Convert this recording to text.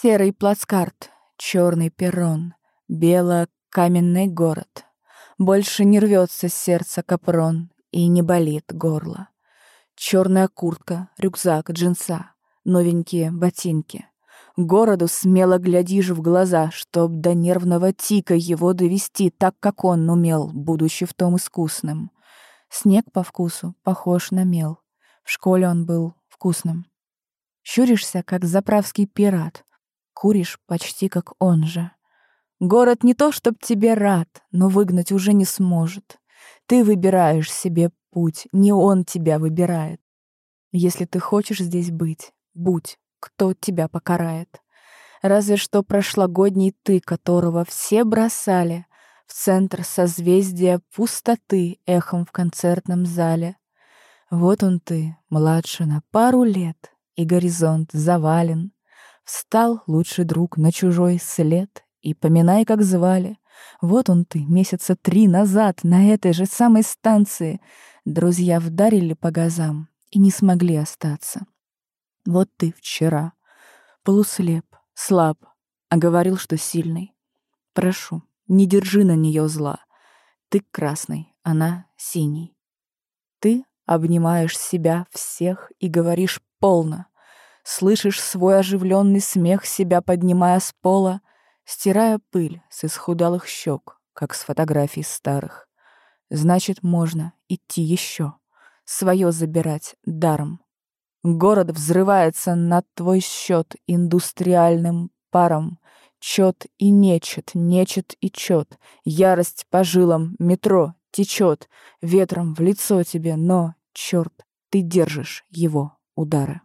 Серый плацкарт, черный перрон, бело-каменный город. Больше не рвется сердце капрон и не болит горло. Черная куртка, рюкзак, джинса, новенькие ботинки. Городу смело глядишь в глаза, чтоб до нервного тика его довести так, как он умел, будучи в том искусным. Снег по вкусу похож на мел. В школе он был вкусным. Щуришься, как заправский пират. Куришь почти как он же. Город не то, чтоб тебе рад, но выгнать уже не сможет. Ты выбираешь себе путь, не он тебя выбирает. Если ты хочешь здесь быть, будь кто тебя покарает. Разве что прошлогодний ты, которого все бросали в центр созвездия пустоты эхом в концертном зале. Вот он ты, младше на пару лет, и горизонт завален. Встал лучший друг на чужой след, и поминай, как звали. Вот он ты, месяца три назад, на этой же самой станции. Друзья вдарили по газам и не смогли остаться. Вот ты вчера. Полуслеп, слаб, а говорил, что сильный. Прошу, не держи на нее зла. Ты красный, она синий. Ты обнимаешь себя всех и говоришь полно. Слышишь свой оживленный смех, себя поднимая с пола, стирая пыль с исхудалых щек, как с фотографий старых. Значит, можно идти еще, свое забирать даром. Город взрывается на твой счет индустриальным паром. Чет и нечет, нечет и чет. Ярость по жилам, метро течет, ветром в лицо тебе, но, черт, ты держишь его удары.